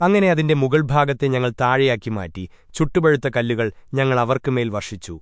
അങ്ങനെ അതിന്റെ മുകൾ ഭാഗത്തെ ഞങ്ങൾ താഴെയാക്കി മാറ്റി ചുട്ടുപഴുത്ത കല്ലുകൾ ഞങ്ങൾ അവർക്കുമേൽ വർഷിച്ചു.